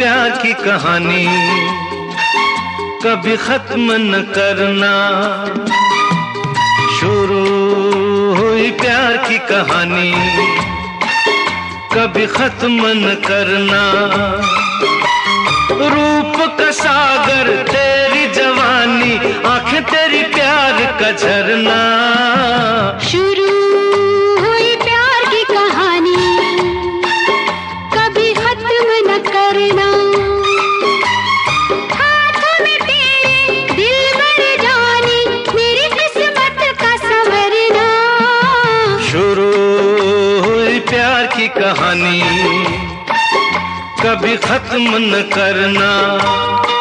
कहानी कभी खत्म न करना। शुरू हुई प्यार की कहानी कभी खत्म न करना। रूप का सागर, तेरी जवानी, आँखें तेरी प्यार का झरना। की कहानी कभी खत्म न करना।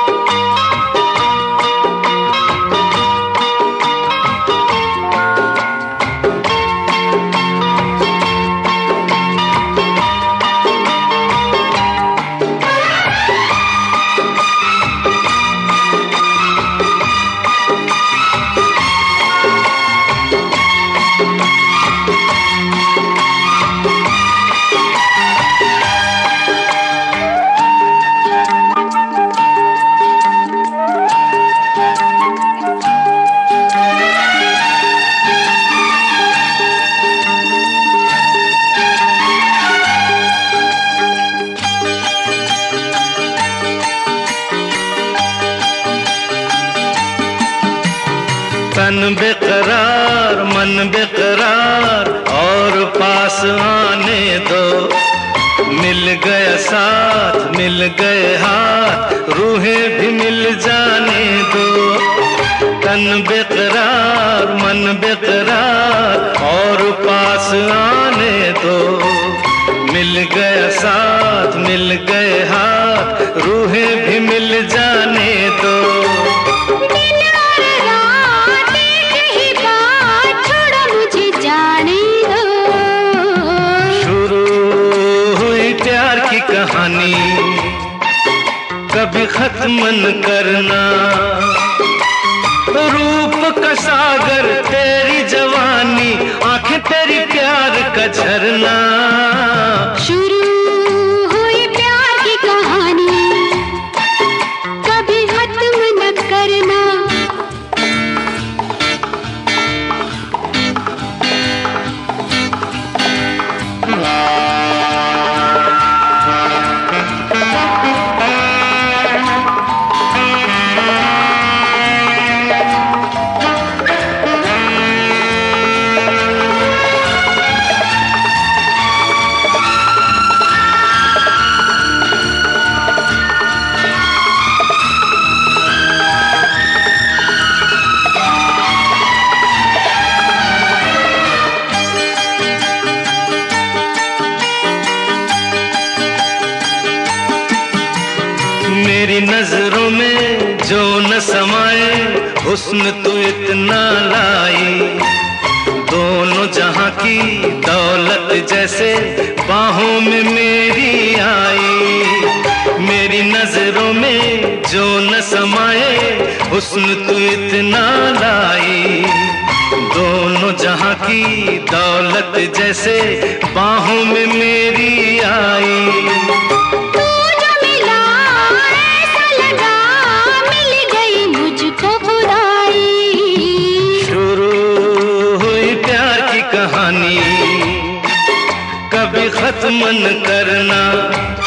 बेकरार, मन बेकरार, और पास आने दो। मिल गया साथ, मिल गए हाथ, रूहें भी मिल जाने दो। तन बेकरार, मन बेकरार, और पास आने दो। मिल गया साथ, मिल गए हाथ, रूहें भी मिल जाने कभी खत्म न करना। रूप का सागर तेरी जवानी आँखें तेरी प्यार का झरना। मेरी नज़रों में जो न समाए, हुस्न तू इतना लाई दोनों जहाँ की दौलत जैसे बाहों में मेरी आई मेरी नज़रों में जो न समाए, हुस्न तू इतना लाई दोनों जहाँ की दौलत जैसे बाहों में मेरी आई खत्म करना।